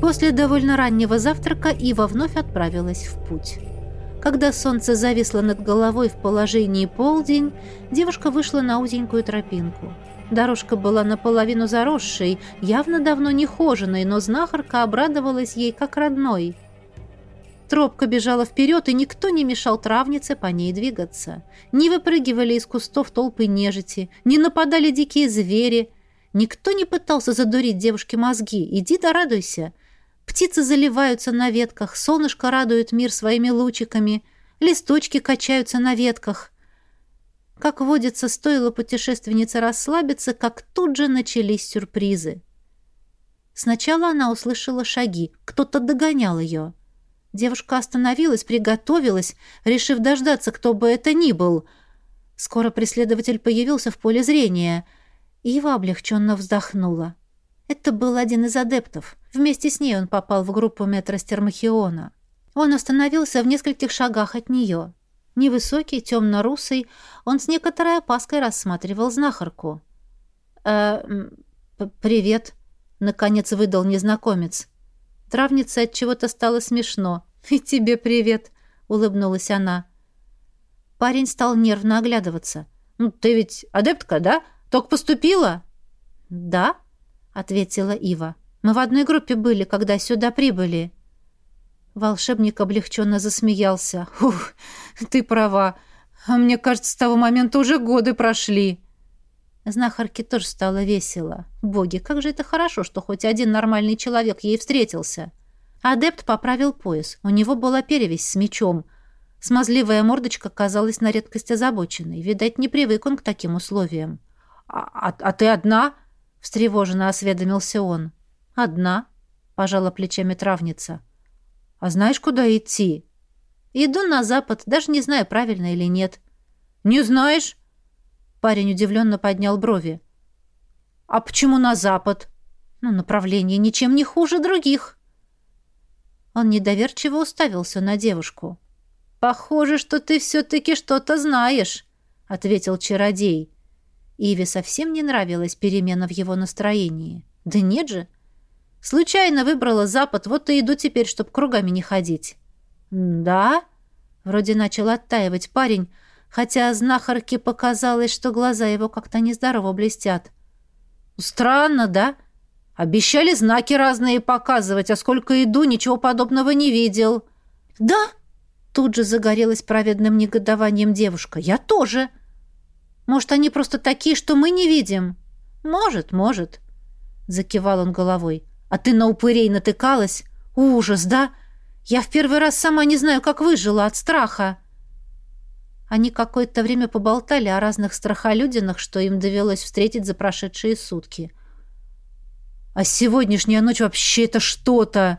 После довольно раннего завтрака Ива вновь отправилась в путь. Когда солнце зависло над головой в положении полдень, девушка вышла на узенькую тропинку. Дорожка была наполовину заросшей, явно давно не хоженой, но знахарка обрадовалась ей как родной. Тропка бежала вперед, и никто не мешал травнице по ней двигаться. Не выпрыгивали из кустов толпы нежити, не нападали дикие звери. Никто не пытался задурить девушке мозги. Иди да радуйся. Птицы заливаются на ветках, солнышко радует мир своими лучиками, листочки качаются на ветках. Как водится, стоило путешественнице расслабиться, как тут же начались сюрпризы. Сначала она услышала шаги, кто-то догонял ее. Девушка остановилась, приготовилась, решив дождаться, кто бы это ни был. Скоро преследователь появился в поле зрения. Ива облегченно вздохнула. Это был один из адептов. Вместе с ней он попал в группу метра Стермахиона. Он остановился в нескольких шагах от нее. Невысокий, темно-русый, он с некоторой опаской рассматривал знахарку. «Э, «Привет», — наконец выдал незнакомец. Травнице от чего-то стало смешно. «И тебе привет», — улыбнулась она. Парень стал нервно оглядываться. «Ну, ты ведь адептка, да? Только поступила?» «Да», — ответила Ива. «Мы в одной группе были, когда сюда прибыли». Волшебник облегченно засмеялся. «Ух, ты права. А мне кажется, с того момента уже годы прошли». Знахарке тоже стало весело. Боги, как же это хорошо, что хоть один нормальный человек ей встретился. Адепт поправил пояс. У него была перевязь с мечом. Смазливая мордочка казалась на редкость озабоченной. Видать, не привык он к таким условиям. «А, а, а ты одна?» — встревоженно осведомился он. «Одна», — пожала плечами травница. «А знаешь, куда идти?» «Иду на запад, даже не знаю, правильно или нет». «Не знаешь?» Парень удивленно поднял брови. «А почему на запад?» «Ну, направление ничем не хуже других». Он недоверчиво уставился на девушку. «Похоже, что ты все-таки что-то знаешь», — ответил чародей. Иве совсем не нравилась перемена в его настроении. Да нет же. Случайно выбрала запад, вот и иду теперь, чтоб кругами не ходить. Да? Вроде начал оттаивать парень, хотя знахарке показалось, что глаза его как-то нездорово блестят. Странно, да? Обещали знаки разные показывать, а сколько иду, ничего подобного не видел. Да? Тут же загорелась праведным негодованием девушка. Я тоже. — может, они просто такие, что мы не видим? Может, может. Закивал он головой. А ты на упырей натыкалась? Ужас, да? Я в первый раз сама не знаю, как выжила от страха. Они какое-то время поболтали о разных страхолюдинах, что им довелось встретить за прошедшие сутки. А сегодняшняя ночь вообще это что-то.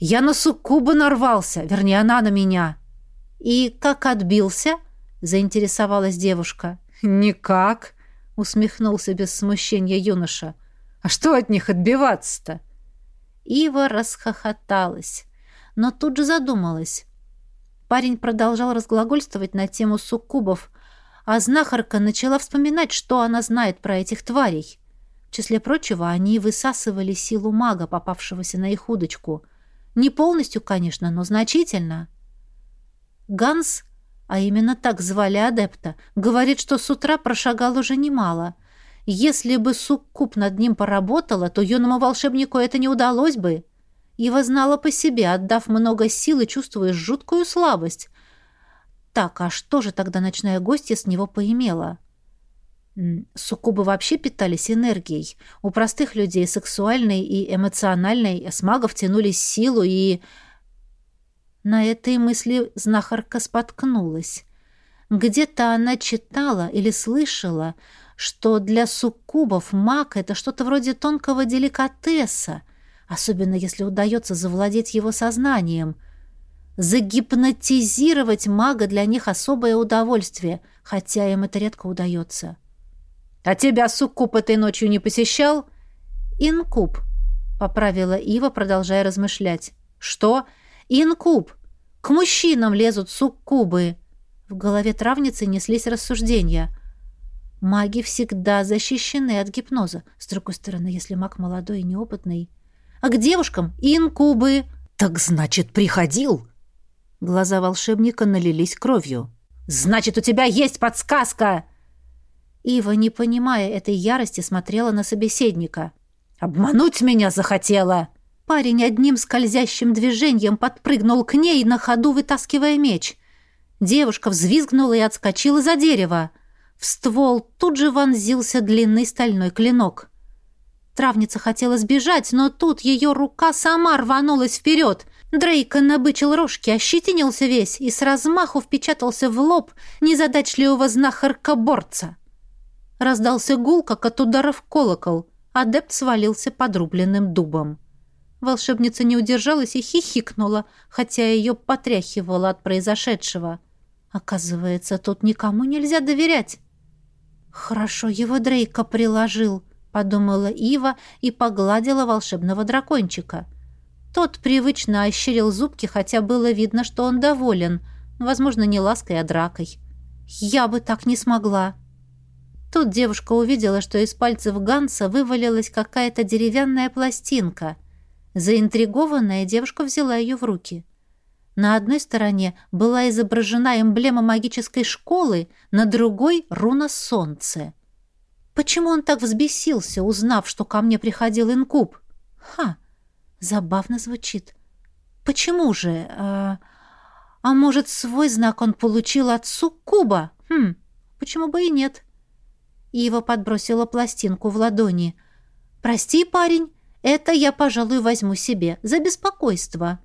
Я на суккуба нарвался, вернее, она на меня. И как отбился? — заинтересовалась девушка. «Никак», — усмехнулся без смущения юноша. «А что от них отбиваться-то?» Ива расхохоталась, но тут же задумалась. Парень продолжал разглагольствовать на тему суккубов, а знахарка начала вспоминать, что она знает про этих тварей. В числе прочего, они высасывали силу мага, попавшегося на их удочку. Не полностью, конечно, но значительно. Ганс а именно так звали адепта, говорит, что с утра прошагал уже немало. Если бы суккуб над ним поработала, то юному волшебнику это не удалось бы. Ива знала по себе, отдав много сил и чувствуя жуткую слабость. Так, а что же тогда ночная гостья с него поимела? Суккубы вообще питались энергией. У простых людей сексуальной и эмоциональной, с магов тянулись силу и на этой мысли знахарка споткнулась. Где-то она читала или слышала, что для суккубов маг — это что-то вроде тонкого деликатеса, особенно если удается завладеть его сознанием. Загипнотизировать мага для них особое удовольствие, хотя им это редко удается. «А тебя суккуб этой ночью не посещал?» «Инкуб», — поправила Ива, продолжая размышлять. «Что? Инкуб! К мужчинам лезут суккубы. В голове травницы неслись рассуждения. Маги всегда защищены от гипноза. С другой стороны, если маг молодой и неопытный... а к девушкам инкубы». «Так значит, приходил?» Глаза волшебника налились кровью. «Значит, у тебя есть подсказка!» Ива, не понимая этой ярости, смотрела на собеседника. «Обмануть меня захотела!» Парень одним скользящим движением подпрыгнул к ней, на ходу вытаскивая меч. Девушка взвизгнула и отскочила за дерево. В ствол тут же вонзился длинный стальной клинок. Травница хотела сбежать, но тут ее рука сама рванулась вперед. Дрейка набычил рожки, ощетинился весь и с размаху впечатался в лоб незадачливого знахарка-борца. Раздался гул, как от ударов колокол. Адепт свалился подрубленным дубом. Волшебница не удержалась и хихикнула, хотя ее потряхивало от произошедшего. Оказывается, тут никому нельзя доверять. «Хорошо его Дрейка приложил», — подумала Ива и погладила волшебного дракончика. Тот привычно ощерил зубки, хотя было видно, что он доволен, возможно, не лаской, а дракой. «Я бы так не смогла». Тут девушка увидела, что из пальцев Ганса вывалилась какая-то деревянная пластинка — Заинтригованная девушка взяла ее в руки. На одной стороне была изображена эмблема магической школы, на другой — руна солнца. Почему он так взбесился, узнав, что ко мне приходил инкуб? Ха, забавно звучит. Почему же? А, а может, свой знак он получил от суккуба? Хм, почему бы и нет? Ива подбросила пластинку в ладони. «Прости, парень, это я, пожалуй, возьму себе за беспокойство.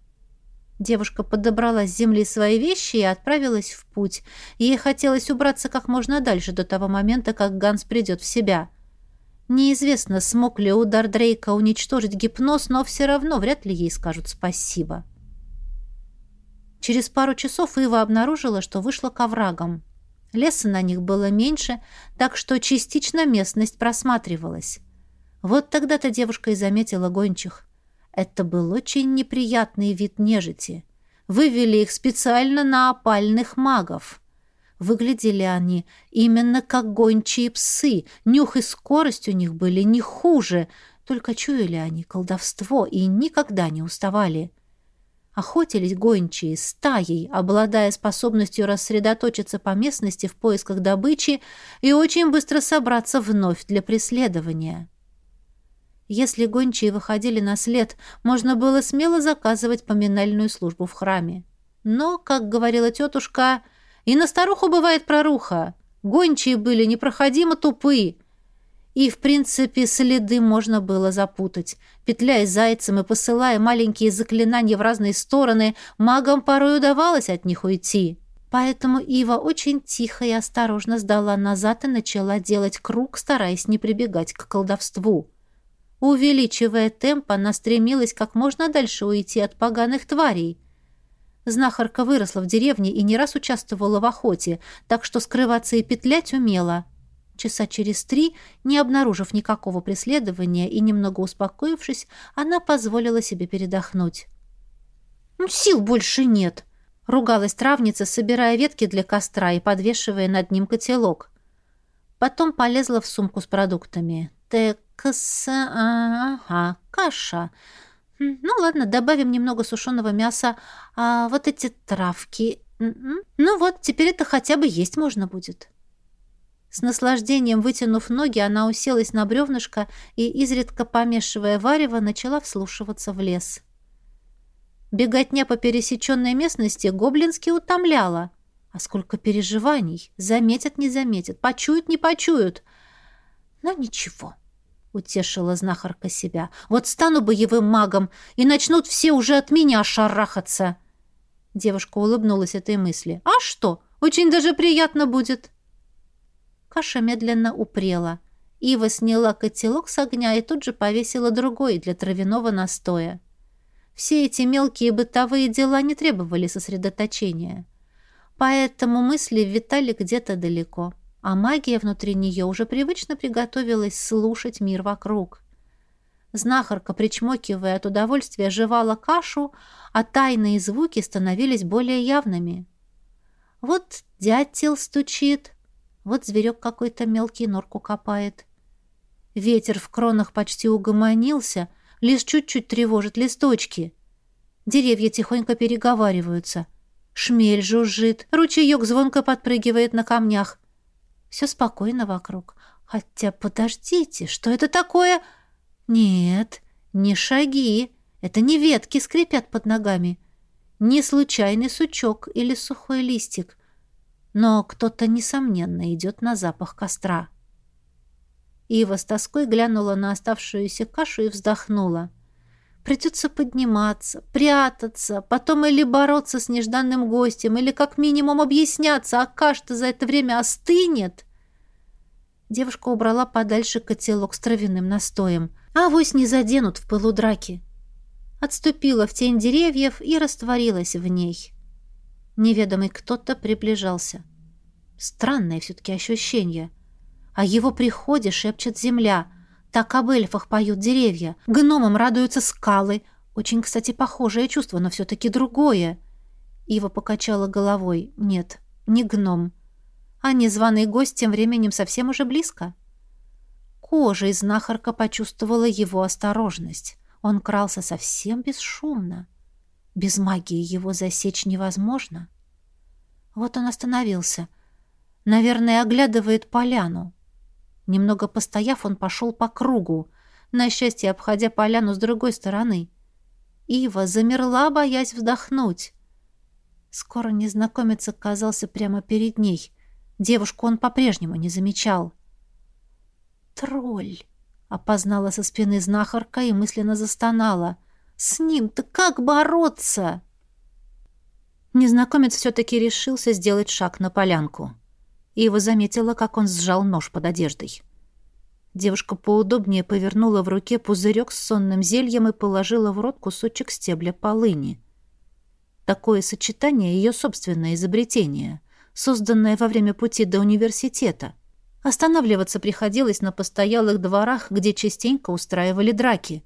Девушка подобрала с земли свои вещи и отправилась в путь. Ей хотелось убраться как можно дальше до того момента, как Ганс придет в себя. Неизвестно, смог ли удар Дрейка уничтожить гипноз, но все равно вряд ли ей скажут спасибо. Через пару часов Ива обнаружила, что вышла к оврагам. Леса на них было меньше, так что частично местность просматривалась. Вот тогда-то девушка и заметила гончих. Это был очень неприятный вид нежити. Вывели их специально на опальных магов. Выглядели они именно как гончие псы. Нюх и скорость у них были не хуже, только чуяли они колдовство и никогда не уставали. Охотились гончие стаей, обладая способностью рассредоточиться по местности в поисках добычи и очень быстро собраться вновь для преследования. Если гончие выходили на след, можно было смело заказывать поминальную службу в храме. Но, как говорила тетушка, и на старуху бывает проруха. Гончие были непроходимо тупые. И, в принципе, следы можно было запутать. Петляя зайцем и посылая маленькие заклинания в разные стороны, магам порой удавалось от них уйти. Поэтому Ива очень тихо и осторожно сдала назад и начала делать круг, стараясь не прибегать к колдовству. Увеличивая темп, она стремилась как можно дальше уйти от поганых тварей. Знахарка выросла в деревне и не раз участвовала в охоте, так что скрываться и петлять умела. Часа через три, не обнаружив никакого преследования и немного успокоившись, она позволила себе передохнуть. «Ну, «Сил больше нет», — ругалась травница, собирая ветки для костра и подвешивая над ним котелок. Потом полезла в сумку с продуктами. Текс... Ага, каша. Ну ладно, добавим немного сушеного мяса. А вот эти травки... Ну вот, теперь это хотя бы есть можно будет. С наслаждением вытянув ноги, она уселась на бревнышко и, изредка помешивая варево, начала вслушиваться в лес. Беготня по пересеченной местности гоблински утомляла. А сколько переживаний! Заметят, не заметят, почуют, не почуют. Но ничего. — утешила знахарка себя. Вот стану боевым магом, и начнут все уже от меня шарахаться. Девушка улыбнулась этой мысли. А что? Очень даже приятно будет. Каша медленно упрела. Ива сняла котелок с огня и тут же повесила другой для травяного настоя. Все эти мелкие бытовые дела не требовали сосредоточения. Поэтому мысли витали где-то далеко а магия внутри нее уже привычно приготовилась слушать мир вокруг. Знахарка, причмокивая от удовольствия, жевала кашу, а тайные звуки становились более явными. Вот дятел стучит, вот зверек какой-то мелкий норку копает. Ветер в кронах почти угомонился, Лишь чуть-чуть тревожит листочки. Деревья тихонько переговариваются. Шмель жужжит, ручеек звонко подпрыгивает на камнях. Все спокойно вокруг. Хотя, подождите, что это такое? Нет, не шаги. Это не ветки скрипят под ногами. Не случайный сучок или сухой листик. Но кто-то, несомненно, идет на запах костра. Ива с тоской глянула на оставшуюся кашу и вздохнула. Придется подниматься, прятаться, потом или бороться с нежданным гостем, или как минимум объясняться, а каша-то за это время остынет. Девушка убрала подальше котелок с травяным настоем. А Авось не заденут в пылу драки. Отступила в тень деревьев и растворилась в ней. Неведомый кто-то приближался. Странное все-таки ощущение. О его приходе шепчет земля — так об эльфах поют деревья, гномам радуются скалы. Очень, кстати, похожее чувство, но все-таки другое. Ива покачала головой. Нет, не гном. А незваный гость тем временем совсем уже близко. Кожей знахарка почувствовала его осторожность. Он крался совсем бесшумно. Без магии его засечь невозможно. Вот он остановился. Наверное, оглядывает поляну. Немного постояв, он пошел по кругу, на счастье обходя поляну с другой стороны. Ива замерла, боясь вздохнуть. Скоро незнакомец оказался прямо перед ней. Девушку он по-прежнему не замечал. «Тролль!» — опознала со спины знахарка и мысленно застонала. «С ним-то как бороться?» Незнакомец все-таки решился сделать шаг на полянку. Ива заметила, как он сжал нож под одеждой. Девушка поудобнее повернула в руке пузырек с сонным зельем и положила в рот кусочек стебля полыни. Такое сочетание — ее собственное изобретение, созданное во время пути до университета. Останавливаться приходилось на постоялых дворах, где частенько устраивали драки.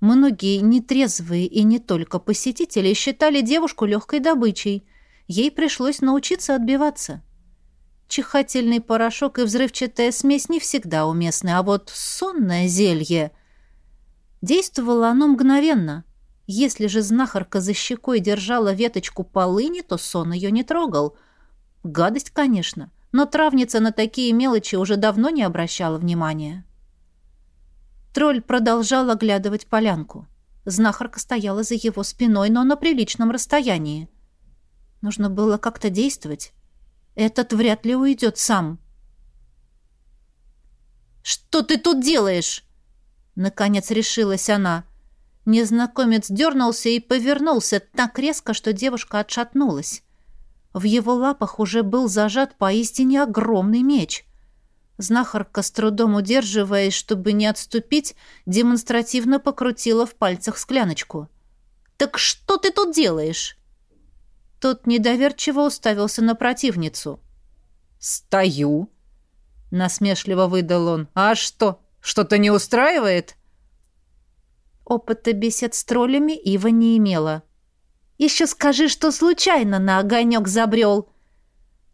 Многие нетрезвые и не только посетители считали девушку легкой добычей. Ей пришлось научиться отбиваться. — Чихательный порошок и взрывчатая смесь не всегда уместны, а вот сонное зелье... Действовало оно мгновенно. Если же знахарка за щекой держала веточку полыни, то сон ее не трогал. Гадость, конечно, но травница на такие мелочи уже давно не обращала внимания. Тролль продолжал оглядывать полянку. Знахарка стояла за его спиной, но на приличном расстоянии. Нужно было как-то действовать. Этот вряд ли уйдет сам. «Что ты тут делаешь?» Наконец решилась она. Незнакомец дернулся и повернулся так резко, что девушка отшатнулась. В его лапах уже был зажат поистине огромный меч. Знахарка, с трудом удерживаясь, чтобы не отступить, демонстративно покрутила в пальцах скляночку. «Так что ты тут делаешь?» Тот недоверчиво уставился на противницу. «Стою!» — насмешливо выдал он. «А что, что-то не устраивает?» Опыта бесед с троллями Ива не имела. «Еще скажи, что случайно на огонек забрел!»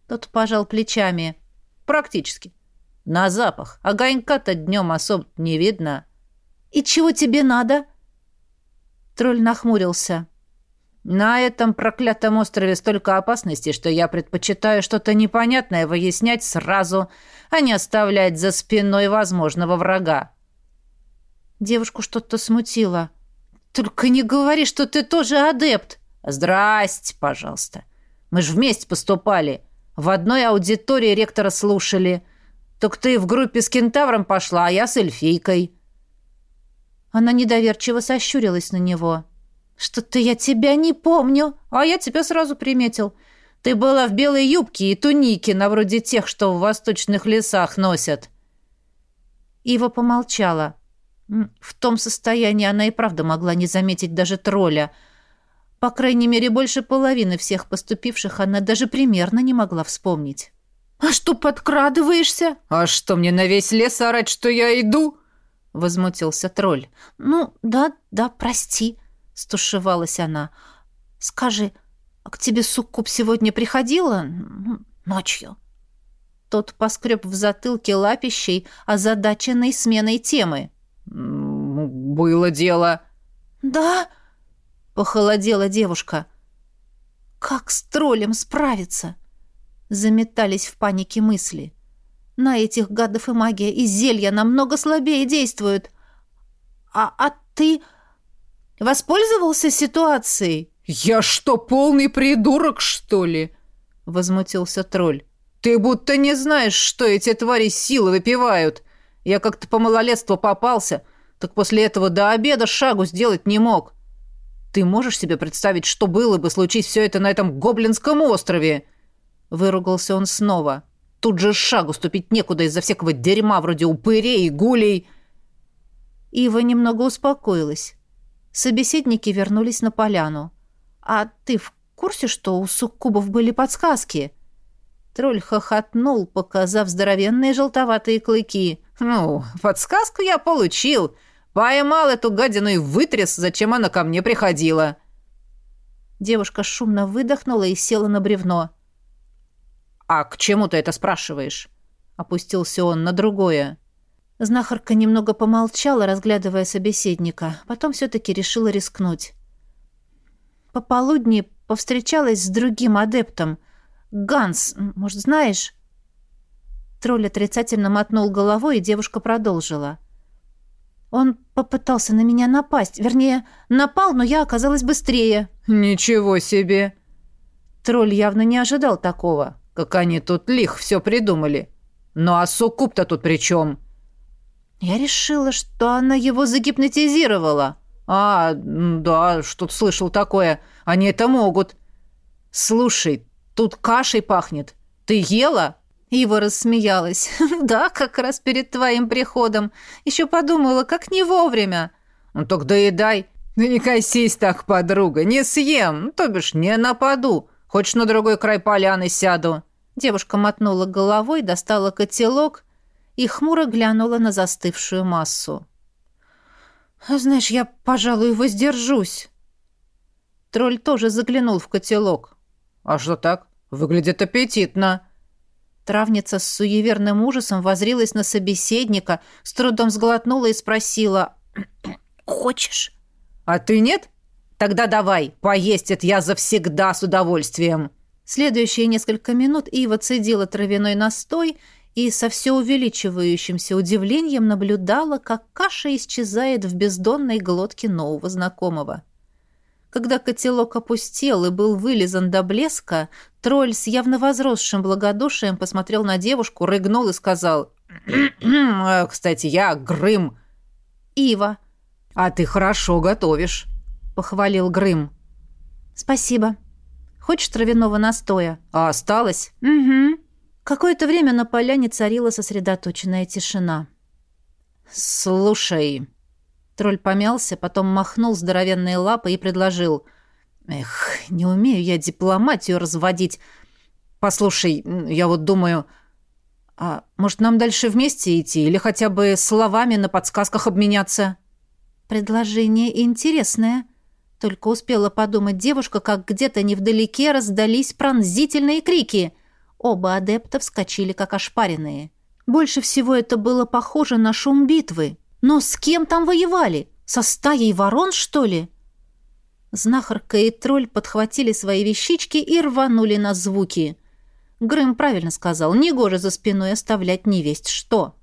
Тот пожал плечами. «Практически. На запах. Огонька-то днем особо не видно». «И чего тебе надо?» Тролль нахмурился. На этом проклятом острове столько опасностей, что я предпочитаю что-то непонятное выяснять сразу, а не оставлять за спиной возможного врага. Девушку что-то смутило. «Только не говори, что ты тоже адепт!» «Здрасте, пожалуйста. Мы же вместе поступали. В одной аудитории ректора слушали. Только ты в группе с кентавром пошла, а я с эльфийкой». Она недоверчиво сощурилась на него. «Что-то я тебя не помню, а я тебя сразу приметил. Ты была в белой юбке и тунике, на вроде тех, что в восточных лесах носят». Ива помолчала. В том состоянии она и правда могла не заметить даже тролля. По крайней мере, больше половины всех поступивших она даже примерно не могла вспомнить. «А что подкрадываешься?» «А что, мне на весь лес орать, что я иду?» — возмутился тролль. «Ну, да, да, прости», стушевалась она. «Скажи, а к тебе суккуб сегодня приходила? Ночью?» Тот поскреб в затылке лапищей, озадаченной сменой темы. «Было дело». «Да?» — похолодела девушка. «Как с троллем справиться?» Заметались в панике мысли. «На этих гадов и магия, и зелья намного слабее действуют. А, а ты воспользовался ситуацией?» «Я что, полный придурок, что ли?» — возмутился тролль. «Ты будто не знаешь, что эти твари силы выпивают. Я как-то по малолетству попался, так после этого до обеда шагу сделать не мог. Ты можешь себе представить, что было бы, случись все это на этом гоблинском острове?» Выругался он снова. «Тут же шагу ступить некуда из-за всякого дерьма вроде упырей и гулей». Ива немного успокоилась. Собеседники вернулись на поляну. «А ты в курсе, что у суккубов были подсказки?» Тролль хохотнул, показав здоровенные желтоватые клыки. «Ну, подсказку я получил. Поймал эту гадину и вытряс, зачем она ко мне приходила». Девушка шумно выдохнула и села на бревно. «А к чему ты это спрашиваешь?» Опустился он на другое. Знахарка немного помолчала, разглядывая собеседника. Потом все-таки решила рискнуть. Пополудни повстречалась с другим адептом. Ганс, может, знаешь?» Тролль отрицательно мотнул головой, и девушка продолжила. «Он попытался на меня напасть. Вернее, напал, но я оказалась быстрее». «Ничего себе!» Тролль явно не ожидал такого. «Как они тут лих все придумали. Ну а суккуб-то тут при чем?» «Я решила, что она его загипнотизировала». «А, да, что-то слышал такое. Они это могут. Слушай, тут кашей пахнет. Ты ела?» Ива рассмеялась. «Да, как раз перед твоим приходом. Еще подумала, как не вовремя». «Ну так доедай. Да не косись так, подруга. Не съем, то бишь не нападу. Хочешь, на другой край поляны сяду?» Девушка мотнула головой, достала котелок и хмуро глянула на застывшую массу. «Знаешь, я, пожалуй, воздержусь». Тролль тоже заглянул в котелок. «А что так? Выглядит аппетитно». Травница с суеверным ужасом возрилась на собеседника, с трудом сглотнула и спросила. «Хочешь?» «А ты нет? Тогда давай, поесть это я завсегда с удовольствием». Следующие несколько минут Ива цедила травяной настой и со все увеличивающимся удивлением наблюдала, как каша исчезает в бездонной глотке нового знакомого. Когда котелок опустел и был вылизан до блеска, тролль с явно возросшим благодушием посмотрел на девушку, рыгнул и сказал «Кстати, я Грым». «Ива». «А ты хорошо готовишь», — похвалил Грым. «Спасибо. Хочешь травяного настоя?» «А осталось?» «Угу». Какое-то время на поляне царила сосредоточенная тишина. «Слушай...» Тролль помялся, потом махнул здоровенные лапы и предложил. «Эх, не умею я дипломатию разводить. Послушай, я вот думаю... А может, нам дальше вместе идти или хотя бы словами на подсказках обменяться?» «Предложение интересное», только успела подумать девушка, как где-то невдалеке раздались пронзительные крики. Оба адепта вскочили, как ошпаренные. Больше всего это было похоже на шум битвы. Но с кем там воевали? Со стаей ворон, что ли? Знахарка и тролль подхватили свои вещички и рванули на звуки. Грым правильно сказал, негоже за спиной оставлять невесть что.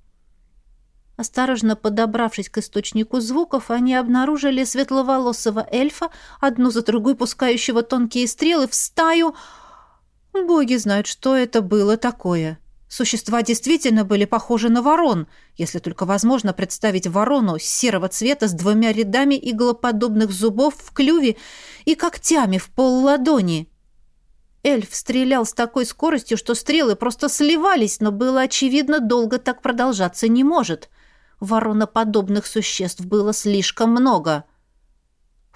Осторожно подобравшись к источнику звуков, они обнаружили светловолосого эльфа, одну за другой пускающего тонкие стрелы в стаю — Боги знают, что это было такое. Существа действительно были похожи на ворон, если только возможно представить ворону серого цвета с двумя рядами иглоподобных зубов в клюве и когтями в пол ладони. Эльф стрелял с такой скоростью, что стрелы просто сливались, но было очевидно, долго так продолжаться не может. Вороноподобных существ было слишком много.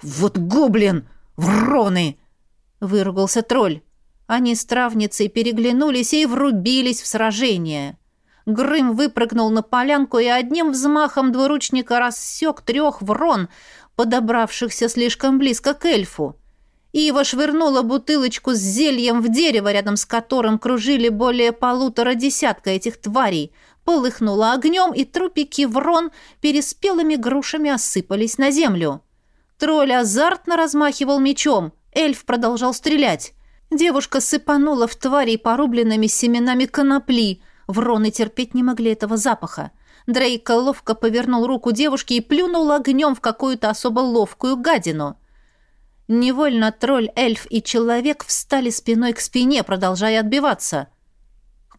«Вот гоблин! Вроны!» — выругался тролль. Они с травницей переглянулись и врубились в сражение. Грым выпрыгнул на полянку и одним взмахом двуручника рассек трех врон, подобравшихся слишком близко к эльфу. Ива швырнула бутылочку с зельем в дерево, рядом с которым кружили более полутора десятка этих тварей. полыхнуло огнем, и трупики врон переспелыми грушами осыпались на землю. Тролль азартно размахивал мечом, эльф продолжал стрелять. Девушка сыпанула в тварей порубленными семенами конопли. Вроны терпеть не могли этого запаха. Дрейка ловко повернул руку девушки и плюнул огнем в какую-то особо ловкую гадину. Невольно тролль, эльф и человек встали спиной к спине, продолжая отбиваться.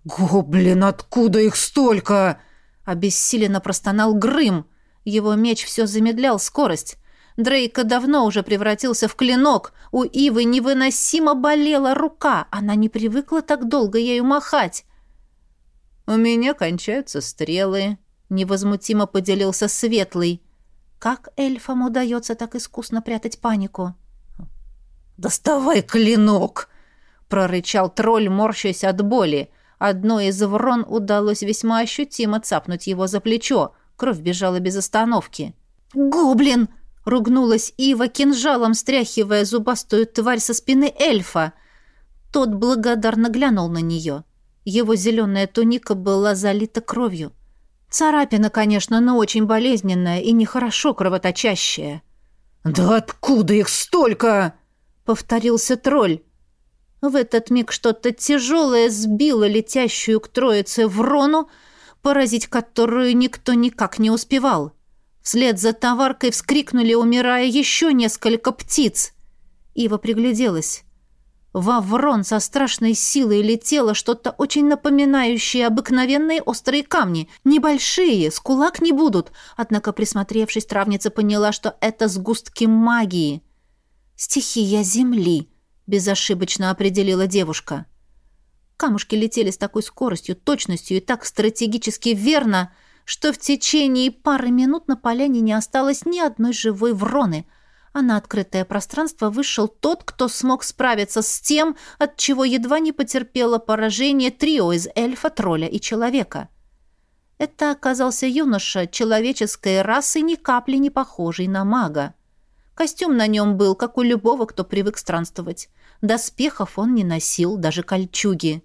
«Гоблин, откуда их столько?» Обессиленно простонал Грым. Его меч все замедлял скорость. Дрейка давно уже превратился в клинок. У Ивы невыносимо болела рука. Она не привыкла так долго ею махать. «У меня кончаются стрелы», — невозмутимо поделился Светлый. Как эльфам удается так искусно прятать панику? «Доставай клинок!» — прорычал тролль, морщась от боли. Одной из врон удалось весьма ощутимо цапнуть его за плечо. Кровь бежала без остановки. «Гоблин!» — ругнулась Ива, кинжалом стряхивая зубастую тварь со спины эльфа. Тот благодарно глянул на нее. Его зеленая туника была залита кровью. Царапина, конечно, но очень болезненная и нехорошо кровоточащая. «Да откуда их столько?» — повторился тролль. В этот миг что-то тяжелое сбило летящую к троице врону, поразить которую никто никак не успевал. Вслед за товаркой вскрикнули, умирая, еще несколько птиц. Ива пригляделась. Во врон со страшной силой летело что-то очень напоминающее обыкновенные острые камни. Небольшие, с кулак не будут. Однако, присмотревшись, травница поняла, что это сгустки магии — «Стихия Земли», — безошибочно определила девушка. Камушки летели с такой скоростью, точностью и так стратегически верно, что в течение пары минут на поляне не осталось ни одной живой вроны, а на открытое пространство вышел тот, кто смог справиться с тем, от чего едва не потерпело поражение трио из эльфа, тролля и человека. Это оказался юноша человеческой расы, ни капли не похожий на мага. Костюм на нем был, как у любого, кто привык странствовать. Доспехов он не носил, даже кольчуги.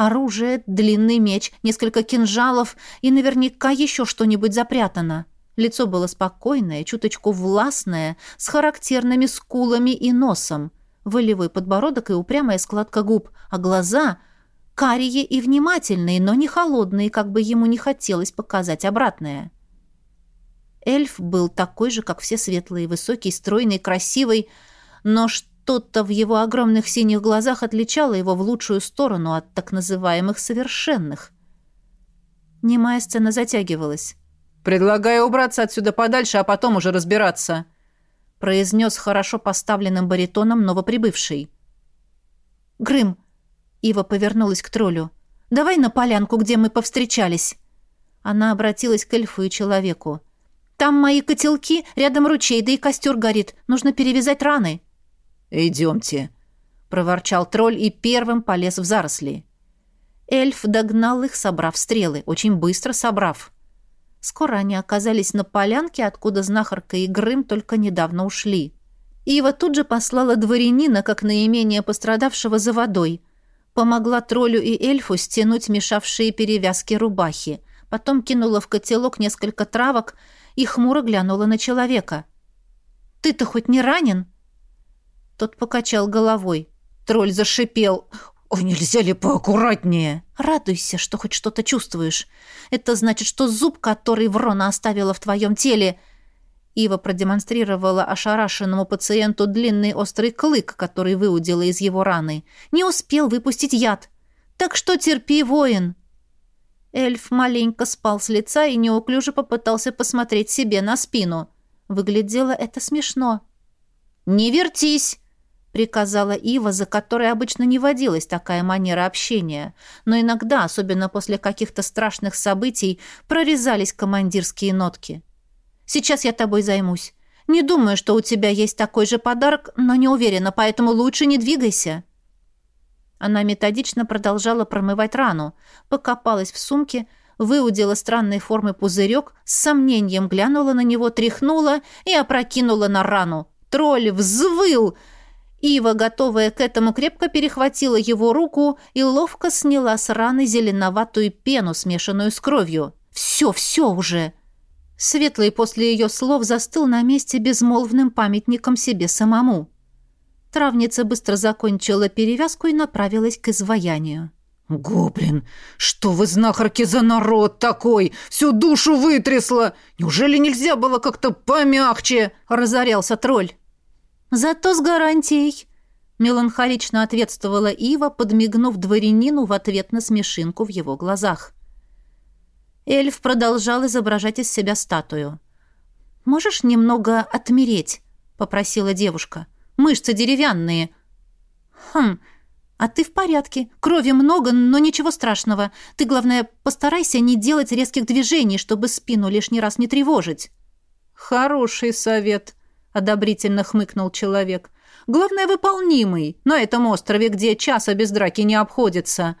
Оружие, длинный меч, несколько кинжалов и наверняка еще что-нибудь запрятано. Лицо было спокойное, чуточку властное, с характерными скулами и носом. Волевой подбородок и упрямая складка губ, а глаза — карие и внимательные, но не холодные, как бы ему не хотелось показать обратное. Эльф был такой же, как все светлые, высокий, стройный, красивый, но что-то в его огромных синих глазах отличало его в лучшую сторону от так называемых совершенных. Немая сцена затягивалась. «Предлагаю убраться отсюда подальше, а потом уже разбираться», произнес хорошо поставленным баритоном новоприбывший. «Грым!» Ива повернулась к троллю. «Давай на полянку, где мы повстречались». Она обратилась к эльфу и человеку. Там мои котелки, рядом ручей, да и костер горит. Нужно перевязать раны». «Идемте», — проворчал тролль и первым полез в заросли. Эльф догнал их, собрав стрелы, очень быстро собрав. Скоро они оказались на полянке, откуда знахарка и Грым только недавно ушли. Ива тут же послала дворянина, как наименее пострадавшего за водой. Помогла троллю и эльфу стянуть мешавшие перевязки рубахи. Потом кинула в котелок несколько травок и хмуро глянула на человека. «Ты-то хоть не ранен?» Тот покачал головой. Тролль зашипел. «Ой, нельзя ли поаккуратнее?» «Радуйся, что хоть что-то чувствуешь. Это значит, что зуб, который Врона оставила в твоем теле...» Ива продемонстрировала ошарашенному пациенту длинный острый клык, который выудила из его раны. «Не успел выпустить яд. Так что терпи, воин!» Эльф маленько спал с лица и неуклюже попытался посмотреть себе на спину. Выглядело это смешно. «Не вертись!» — приказала Ива, за которой обычно не водилась такая манера общения. Но иногда, особенно после каких-то страшных событий, прорезались командирские нотки. «Сейчас я тобой займусь. Не думаю, что у тебя есть такой же подарок, но не уверена, поэтому лучше не двигайся». Она методично продолжала промывать рану, покопалась в сумке, выудила странной формы пузырек, с сомнением глянула на него, тряхнула и опрокинула на рану. Тролль взвыл Ива, готовая к этому, крепко перехватила его руку и ловко сняла с раны зеленоватую пену, смешанную с кровью. «Все, все уже!» Светлый после ее слов застыл на месте безмолвным памятником себе самому. Травница быстро закончила перевязку и направилась к изваянию. «Гоблин, что вы, знахарки, за народ такой? Всю душу вытрясла! Неужели нельзя было как-то помягче?» — разорялся тролль. «Зато с гарантией», — меланхолично ответствовала Ива, подмигнув дворянину в ответ на смешинку в его глазах. Эльф продолжал изображать из себя статую. «Можешь немного отмереть?» — попросила девушка. «Мышцы деревянные». «Хм, а ты в порядке. Крови много, но ничего страшного. Ты, главное, постарайся не делать резких движений, чтобы спину лишний раз не тревожить». «Хороший совет», — одобрительно хмыкнул человек. «Главное, выполнимый. На этом острове, где часа без драки не обходится».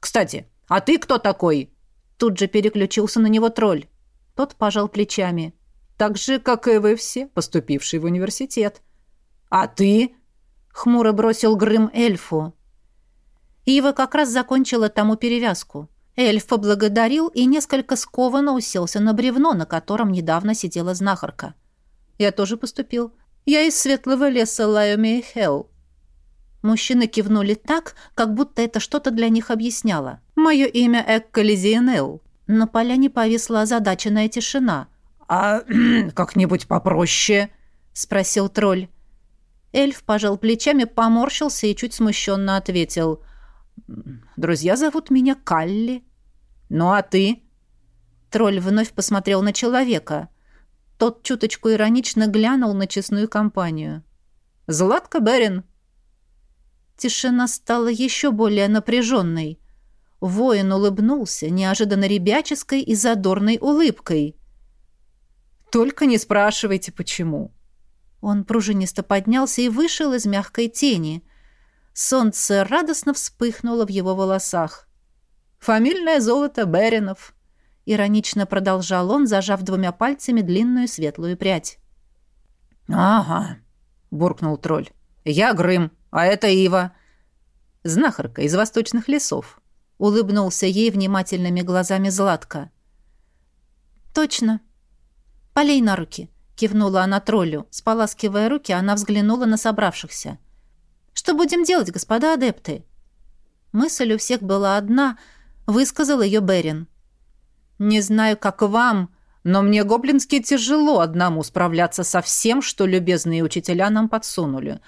«Кстати, а ты кто такой?» Тут же переключился на него тролль. Тот пожал плечами. «Так же, как и вы все, поступивший в университет». «А ты?» — хмуро бросил Грым эльфу. Ива как раз закончила тому перевязку. Эльф поблагодарил и несколько скованно уселся на бревно, на котором недавно сидела знахарка. Я тоже поступил. Я из светлого леса Лайоми Хелл. Мужчины кивнули так, как будто это что-то для них объясняло. Мое имя Эккализиенел. На поляне повисла озадаченная тишина. «А как-нибудь попроще?» — спросил тролль. Эльф пожал плечами, поморщился и чуть смущенно ответил. «Друзья зовут меня Калли». «Ну а ты?» Тролль вновь посмотрел на человека. Тот чуточку иронично глянул на честную компанию. «Златка Берин». Тишина стала еще более напряженной. Воин улыбнулся, неожиданно ребяческой и задорной улыбкой. «Только не спрашивайте, почему». Он пружинисто поднялся и вышел из мягкой тени. Солнце радостно вспыхнуло в его волосах. «Фамильное золото Беринов», — иронично продолжал он, зажав двумя пальцами длинную светлую прядь. «Ага», — буркнул тролль. «Я Грым, а это Ива. Знахарка из восточных лесов», — улыбнулся ей внимательными глазами Златка. «Точно. Полей на руки», — кивнула она троллю. Споласкивая руки, она взглянула на собравшихся. «Что будем делать, господа адепты?» Мысль у всех была одна, высказал ее Берин. Не знаю, как вам, но мне гоблински тяжело одному справляться со всем, что любезные учителя нам подсунули.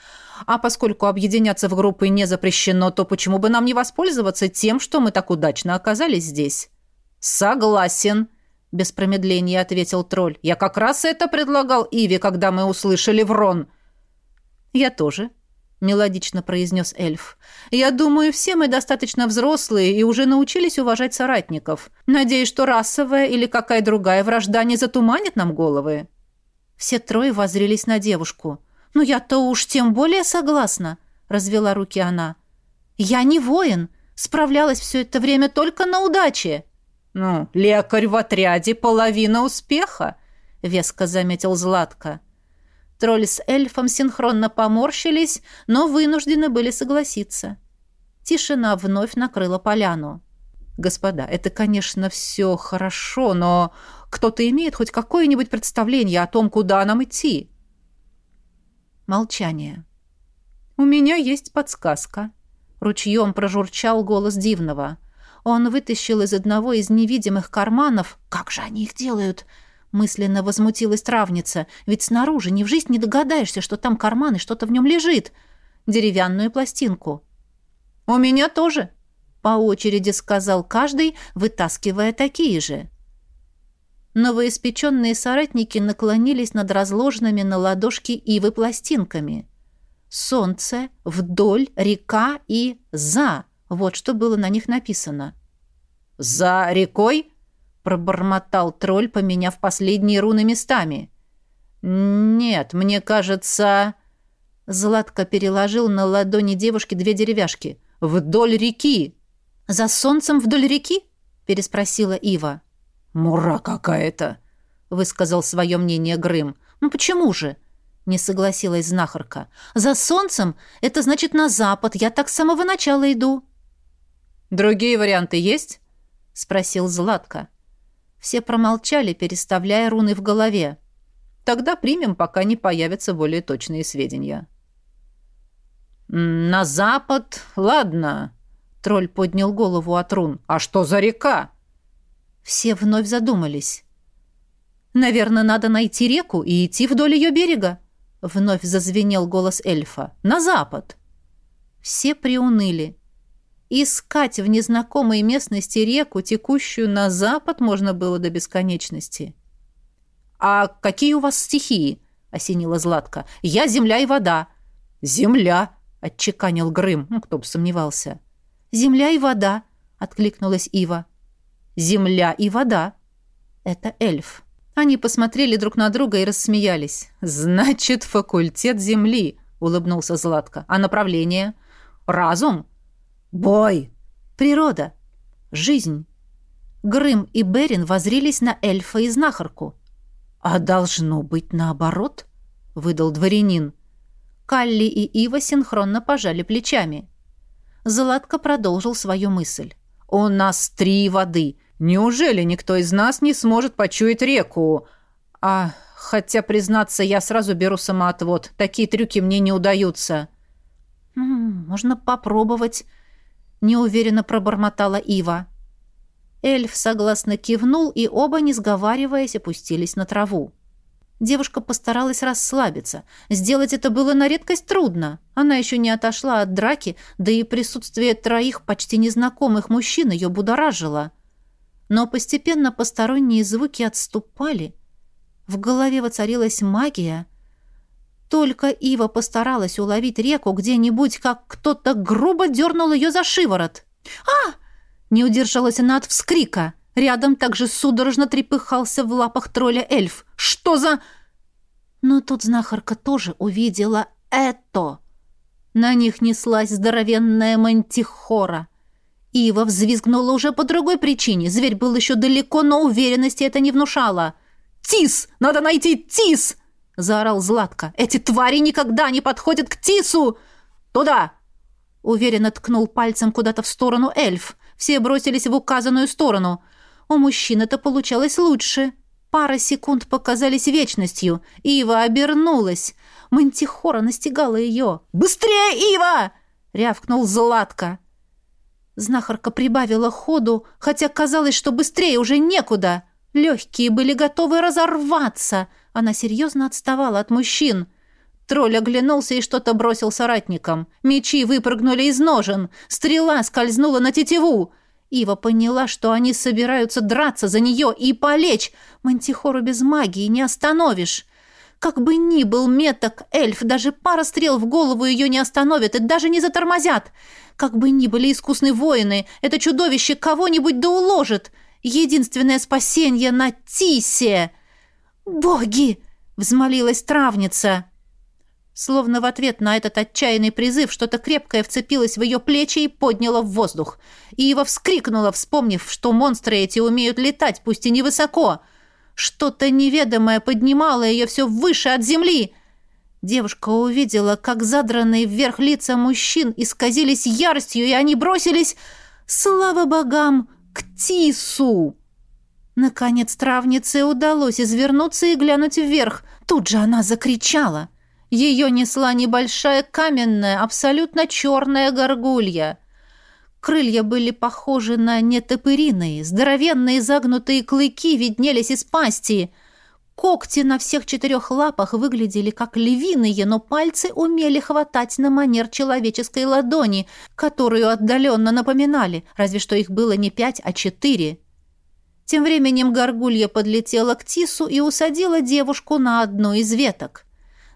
А поскольку объединяться в группы не запрещено, то почему бы нам не воспользоваться тем, что мы так удачно оказались здесь? Согласен, без промедления ответил тролль. Я как раз это предлагал Иве, когда мы услышали Врон. Я тоже, мелодично произнес эльф. «Я думаю, все мы достаточно взрослые и уже научились уважать соратников. Надеюсь, что расовая или какая другая вражда не затуманит нам головы». Все трое воззрелись на девушку. «Ну, я-то уж тем более согласна», — развела руки она. «Я не воин. Справлялась все это время только на удаче». «Ну, лекарь в отряде — половина успеха», — веско заметил Златко. Тролль с эльфом синхронно поморщились, но вынуждены были согласиться. Тишина вновь накрыла поляну. «Господа, это, конечно, все хорошо, но кто-то имеет хоть какое-нибудь представление о том, куда нам идти?» Молчание. «У меня есть подсказка», — ручьем прожурчал голос Дивного. Он вытащил из одного из невидимых карманов... «Как же они их делают?» Мысленно возмутилась травница. Ведь снаружи ни в жизнь не догадаешься, что там карман и что-то в нем лежит. Деревянную пластинку. «У меня тоже», — по очереди сказал каждый, вытаскивая такие же. Новоиспеченные соратники наклонились над разложенными на ладошке ивы пластинками. «Солнце», «Вдоль», «Река» и «За» — вот что было на них написано. «За рекой?» Пробормотал тролль, поменяв последние руны местами. «Нет, мне кажется...» Златко переложил на ладони девушки две деревяшки. «Вдоль реки!» «За солнцем вдоль реки?» переспросила Ива. «Мура какая-то!» высказал свое мнение Грым. «Ну почему же?» — не согласилась знахарка. «За солнцем — это значит на запад. Я так с самого начала иду». «Другие варианты есть?» — спросил Златко. Все промолчали, переставляя руны в голове. «Тогда примем, пока не появятся более точные сведения». «На запад? Ладно». Тролль поднял голову от рун. «А что за река?» Все вновь задумались. «Наверное, надо найти реку и идти вдоль ее берега», — вновь зазвенел голос эльфа. «На запад». Все приуныли. Искать в незнакомой местности реку, текущую на запад, можно было до бесконечности. «А какие у вас стихии?» — осенила Златка. «Я земля и вода». «Земля!» — отчеканил Грым. Ну, кто бы сомневался. «Земля и вода!» — откликнулась Ива. «Земля и вода!» Это эльф. Они посмотрели друг на друга и рассмеялись. «Значит, факультет земли!» — улыбнулся Златко. «А направление?» «Разум?» «Бой!» «Природа!» «Жизнь!» Грым и Берин возрились на эльфа и знахарку. «А должно быть наоборот?» — выдал дворянин. Калли и Ива синхронно пожали плечами. Златко продолжил свою мысль. «У нас три воды. Неужели никто из нас не сможет почуять реку? А, хотя, признаться, я сразу беру самоотвод. Такие трюки мне не удаются». «Можно попробовать», — неуверенно пробормотала Ива. Эльф согласно кивнул, и оба, не сговариваясь, опустились на траву. Девушка постаралась расслабиться. Сделать это было на редкость трудно. Она еще не отошла от драки, да и присутствие троих почти незнакомых мужчин ее будоражило. Но постепенно посторонние звуки отступали. В голове воцарилась магия. Только Ива постаралась уловить реку где-нибудь, как кто-то грубо дернул ее за шиворот. «А!» — не удержалась она от вскрика — Рядом также судорожно трепыхался в лапах тролля эльф. «Что за...» Но тут знахарка тоже увидела это. На них неслась здоровенная мантихора. Ива взвизгнула уже по другой причине. Зверь был еще далеко, но уверенности это не внушало. «Тис! Надо найти Тис!» — заорал Златко. «Эти твари никогда не подходят к Тису!» «Туда!» — уверенно ткнул пальцем куда-то в сторону эльф. Все бросились в указанную сторону — у мужчин это получалось лучше. Пара секунд показались вечностью. Ива обернулась. Мантихора настигала ее. «Быстрее, Ива!» — рявкнул Златко. Знахарка прибавила ходу, хотя казалось, что быстрее уже некуда. Легкие были готовы разорваться. Она серьезно отставала от мужчин. Тролль оглянулся и что-то бросил соратникам. Мечи выпрыгнули из ножен. Стрела скользнула на тетиву. Ива поняла, что они собираются драться за нее и полечь. Мантихору без магии не остановишь. Как бы ни был меток эльф, даже пара стрел в голову ее не остановит и даже не затормозят. Как бы ни были искусны воины, это чудовище кого-нибудь да уложит. Единственное спасение на Тисе. «Боги!» — взмолилась травница. Словно в ответ на этот отчаянный призыв что-то крепкое вцепилось в ее плечи и подняло в воздух. Ива вскрикнула, вспомнив, что монстры эти умеют летать, пусть и невысоко. Что-то неведомое поднимало ее все выше от земли. Девушка увидела, как задранные вверх лица мужчин исказились яростью, и они бросились, слава богам, к Тису. Наконец травнице удалось извернуться и глянуть вверх. Тут же она закричала — ее несла небольшая каменная, абсолютно черная горгулья. Крылья были похожи на нетопыриные, здоровенные загнутые клыки виднелись из пасти. Когти на всех четырех лапах выглядели как львиные, но пальцы умели хватать на манер человеческой ладони, которую отдаленно напоминали, разве что их было не пять, а четыре. Тем временем горгулья подлетела к Тису и усадила девушку на одну из веток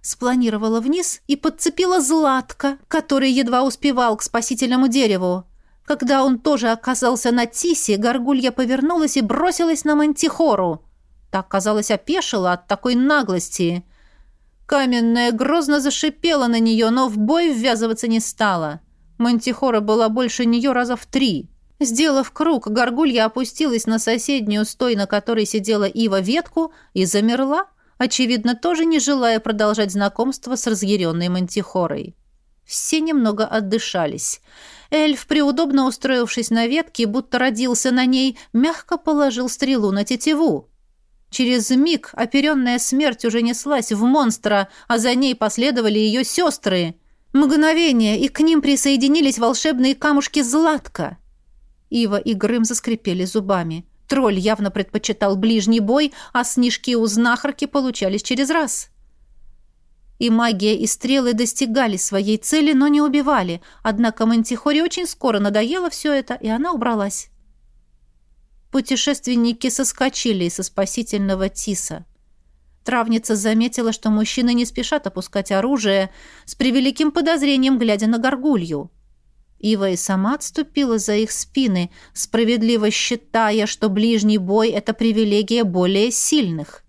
спланировала вниз и подцепила Златка, который едва успевал к спасительному дереву. Когда он тоже оказался на тисе, горгулья повернулась и бросилась на мантихору. Так, казалось, опешила от такой наглости. Каменная грозно зашипела на нее, но в бой ввязываться не стала. Мантихора была больше нее раза в три. Сделав круг, горгулья опустилась на соседнюю стой, на которой сидела Ива ветку, и замерла, очевидно, тоже не желая продолжать знакомство с разъяренной мантихорой. Все немного отдышались. Эльф, приудобно устроившись на ветке, будто родился на ней, мягко положил стрелу на тетиву. Через миг оперенная смерть уже неслась в монстра, а за ней последовали ее сестры. Мгновение, и к ним присоединились волшебные камушки Златка. Ива и Грым заскрипели зубами. Тролль явно предпочитал ближний бой, а снежки у знахарки получались через раз. И магия и стрелы достигали своей цели, но не убивали. Однако Мантихоре очень скоро надоело все это, и она убралась. Путешественники соскочили со спасительного тиса. Травница заметила, что мужчины не спешат опускать оружие, с превеликим подозрением глядя на горгулью. Ива и сама отступила за их спины, справедливо считая, что ближний бой — это привилегия более сильных.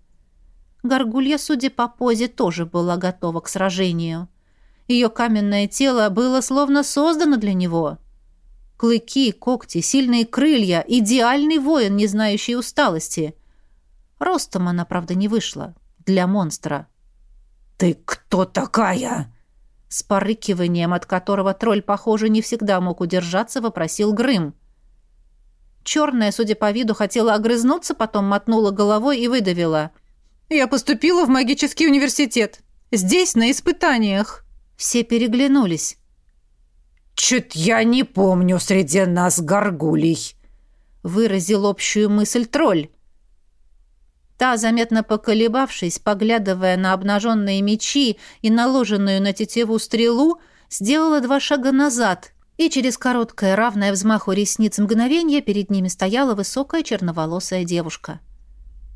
Горгулья, судя по позе, тоже была готова к сражению. Ее каменное тело было словно создано для него — Клыки, когти, сильные крылья, идеальный воин, не знающий усталости. Ростом она, правда, не вышла. Для монстра. «Ты кто такая?» С порыкиванием, от которого тролль, похоже, не всегда мог удержаться, вопросил Грым. Черная, судя по виду, хотела огрызнуться, потом мотнула головой и выдавила. «Я поступила в магический университет. Здесь, на испытаниях». Все переглянулись. «Чуть я не помню среди нас горгулей», — выразил общую мысль тролль. Та, заметно поколебавшись, поглядывая на обнаженные мечи и наложенную на тетиву стрелу, сделала два шага назад, и через короткое, равное взмаху ресниц мгновение перед ними стояла высокая черноволосая девушка.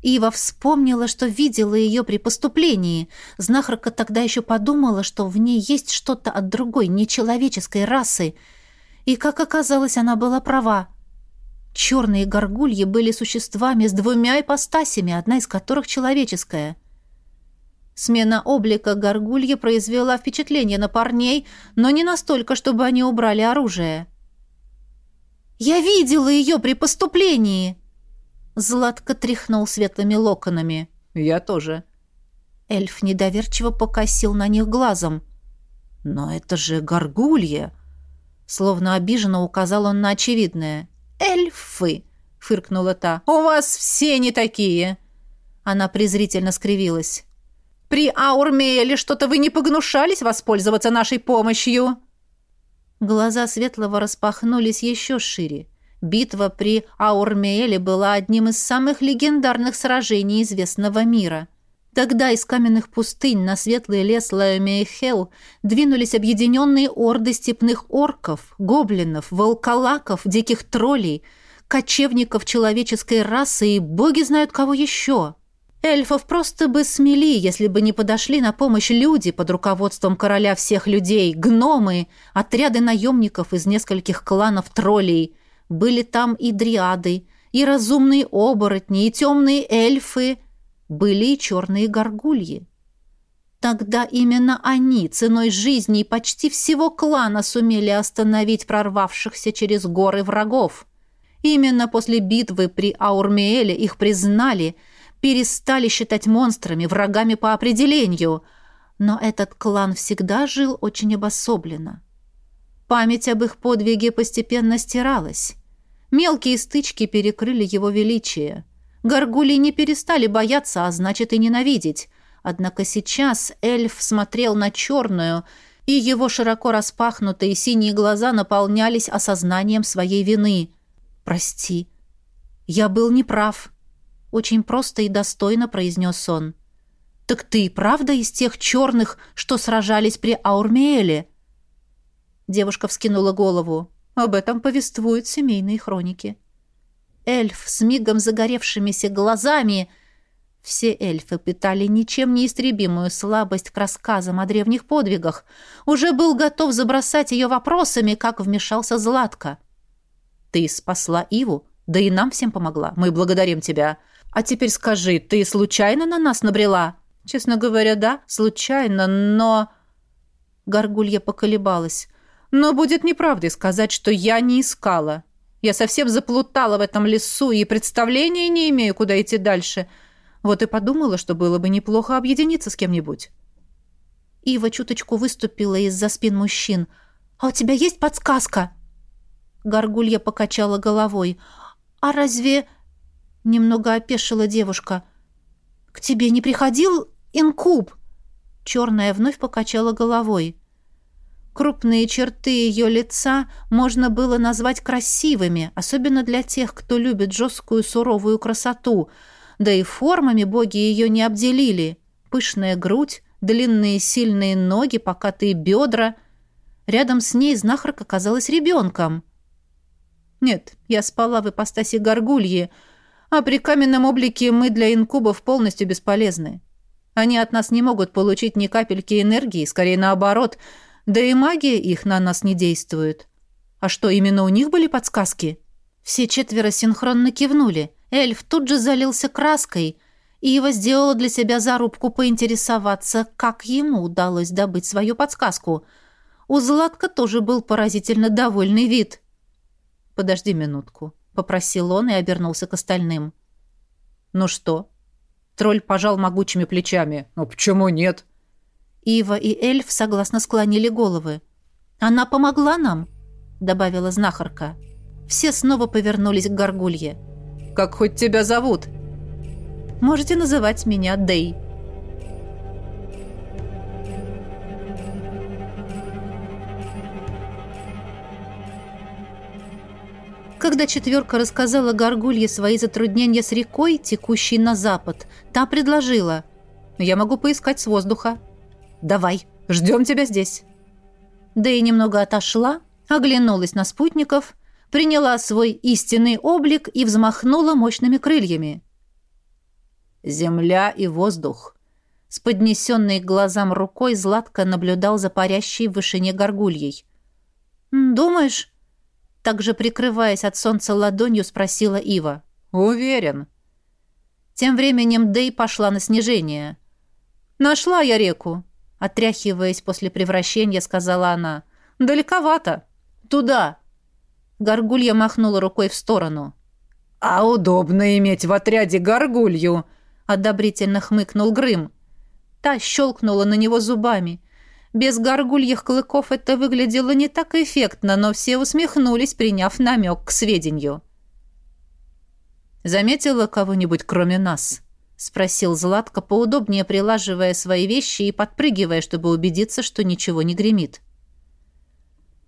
Ива вспомнила, что видела ее при поступлении. Знахарка тогда еще подумала, что в ней есть что-то от другой, нечеловеческой расы. И, как оказалось, она была права. Черные горгульи были существами с двумя ипостасями, одна из которых человеческая. Смена облика горгульи произвела впечатление на парней, но не настолько, чтобы они убрали оружие. «Я видела ее при поступлении!» Златко тряхнул светлыми локонами. «Я тоже». Эльф недоверчиво покосил на них глазом. «Но это же горгулья!» Словно обиженно указал он на очевидное. «Эльфы!» — фыркнула та. «У вас все не такие!» Она презрительно скривилась. «При Аурмееле что-то вы не погнушались воспользоваться нашей помощью?» Глаза Светлого распахнулись еще шире. Битва при Аурмеэле была одним из самых легендарных сражений известного мира. Тогда из каменных пустынь на светлый лес Лаомейхел двинулись объединенные орды степных орков, гоблинов, волколаков, диких троллей, кочевников человеческой расы и боги знают кого еще. Эльфов просто бы смели, если бы не подошли на помощь люди под руководством короля всех людей, гномы, отряды наемников из нескольких кланов троллей – были там и дриады, и разумные оборотни, и темные эльфы, были и черные горгульи. Тогда именно они ценой жизни почти всего клана сумели остановить прорвавшихся через горы врагов. Именно после битвы при Аурмеэле их признали, перестали считать монстрами, врагами по определению. Но этот клан всегда жил очень обособленно. Память об их подвиге постепенно стиралась. Мелкие стычки перекрыли его величие. Горгули не перестали бояться, а значит и ненавидеть. Однако сейчас эльф смотрел на черную, и его широко распахнутые синие глаза наполнялись осознанием своей вины. «Прости, я был неправ», — очень просто и достойно произнес он. «Так ты и правда из тех черных, что сражались при Аурмеэле?» Девушка вскинула голову. Об этом повествуют семейные хроники. Эльф с мигом загоревшимися глазами... Все эльфы питали ничем неистребимую слабость к рассказам о древних подвигах. Уже был готов забросать ее вопросами, как вмешался Златко. «Ты спасла Иву, да и нам всем помогла. Мы благодарим тебя. А теперь скажи, ты случайно на нас набрела?» «Честно говоря, да, случайно, но...» Горгулья поколебалась. Но будет неправдой сказать, что я не искала. Я совсем заплутала в этом лесу и представления не имею, куда идти дальше. Вот и подумала, что было бы неплохо объединиться с кем-нибудь. Ива чуточку выступила из-за спин мужчин. «А у тебя есть подсказка?» Горгулья покачала головой. «А разве...» Немного опешила девушка. «К тебе не приходил инкуб?» Черная вновь покачала головой. Крупные черты ее лица можно было назвать красивыми, особенно для тех, кто любит жесткую суровую красоту. Да и формами боги ее не обделили. Пышная грудь, длинные сильные ноги, покатые бедра. Рядом с ней знахарка казалась ребенком. Нет, я спала в ипостаси горгульи, а при каменном облике мы для инкубов полностью бесполезны. Они от нас не могут получить ни капельки энергии, скорее наоборот — да и магия их на нас не действует. А что, именно у них были подсказки? Все четверо синхронно кивнули. Эльф тут же залился краской. и Ива сделала для себя зарубку поинтересоваться, как ему удалось добыть свою подсказку. У Златка тоже был поразительно довольный вид. «Подожди минутку», — попросил он и обернулся к остальным. «Ну что?» Тролль пожал могучими плечами. «А почему нет?» Ива и эльф согласно склонили головы. «Она помогла нам», — добавила знахарка. Все снова повернулись к горгулье. «Как хоть тебя зовут?» «Можете называть меня Дей». Когда четверка рассказала Горгулье свои затруднения с рекой, текущей на запад, та предложила «Я могу поискать с воздуха». Давай, ждем тебя здесь». Да и немного отошла, оглянулась на спутников, приняла свой истинный облик и взмахнула мощными крыльями. «Земля и воздух», с поднесенной к глазам рукой Златко наблюдал за парящей в вышине горгульей. «Думаешь?» Также прикрываясь от солнца ладонью, спросила Ива. «Уверен». Тем временем Дэй пошла на снижение. «Нашла я реку. Отряхиваясь после превращения, сказала она. «Далековато. Туда». Горгулья махнула рукой в сторону. «А удобно иметь в отряде горгулью», — одобрительно хмыкнул Грым. Та щелкнула на него зубами. Без горгульих клыков это выглядело не так эффектно, но все усмехнулись, приняв намек к сведению. «Заметила кого-нибудь, кроме нас?» — спросил Златко, поудобнее прилаживая свои вещи и подпрыгивая, чтобы убедиться, что ничего не гремит.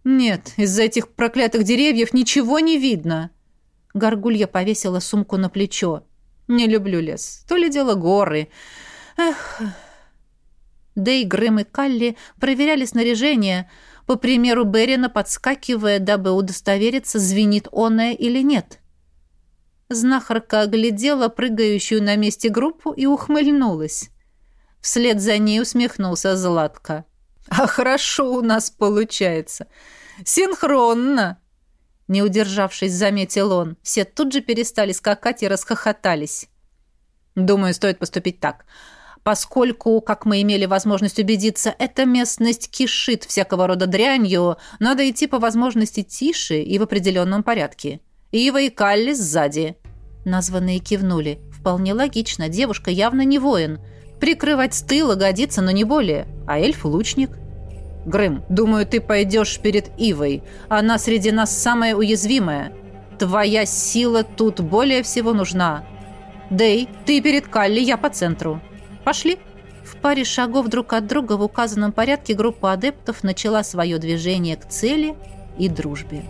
«Нет, из-за этих проклятых деревьев ничего не видно!» Горгулья повесила сумку на плечо. «Не люблю лес. То ли дело горы. Эх...» Дэй, Грэм и Калли проверяли снаряжение, по примеру Берина подскакивая, дабы удостовериться, звенит оное или нет. Знахарка оглядела прыгающую на месте группу и ухмыльнулась. Вслед за ней усмехнулся Златко. «А хорошо у нас получается. Синхронно!» Не удержавшись, заметил он. Все тут же перестали скакать и расхохотались. «Думаю, стоит поступить так. Поскольку, как мы имели возможность убедиться, эта местность кишит всякого рода дрянью, надо идти по возможности тише и в определенном порядке. Ива и Калли сзади». Названные кивнули. «Вполне логично. Девушка явно не воин. Прикрывать с тыла годится, но не более. А эльф — лучник». «Грым, думаю, ты пойдешь перед Ивой. Она среди нас самая уязвимая. Твоя сила тут более всего нужна. Дэй, ты перед Калли, я по центру. Пошли». В паре шагов друг от друга в указанном порядке группа адептов начала свое движение к цели и дружбе.